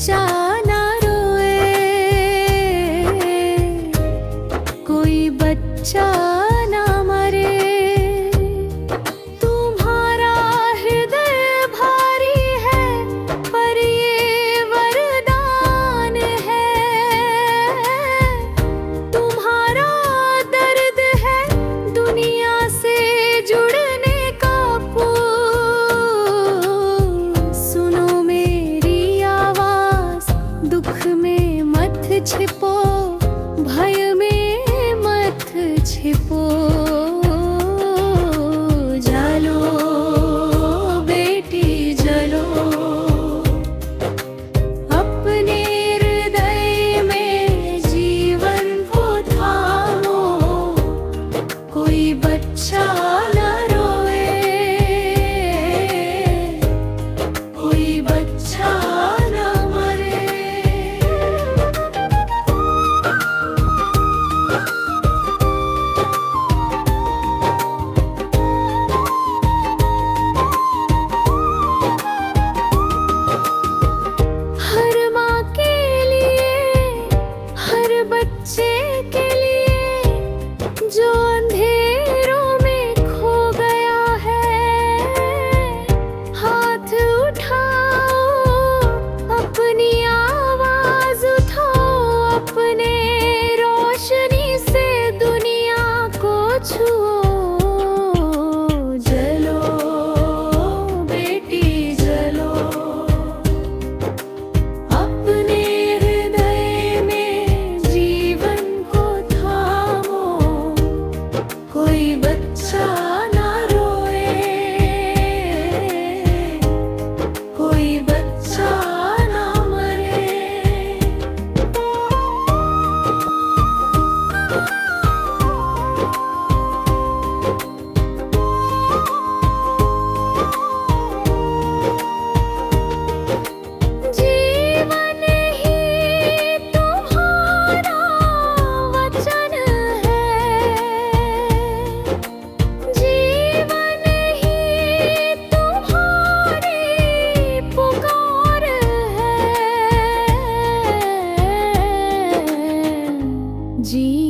下 por बच्चे के लिए जो வச்சா 几。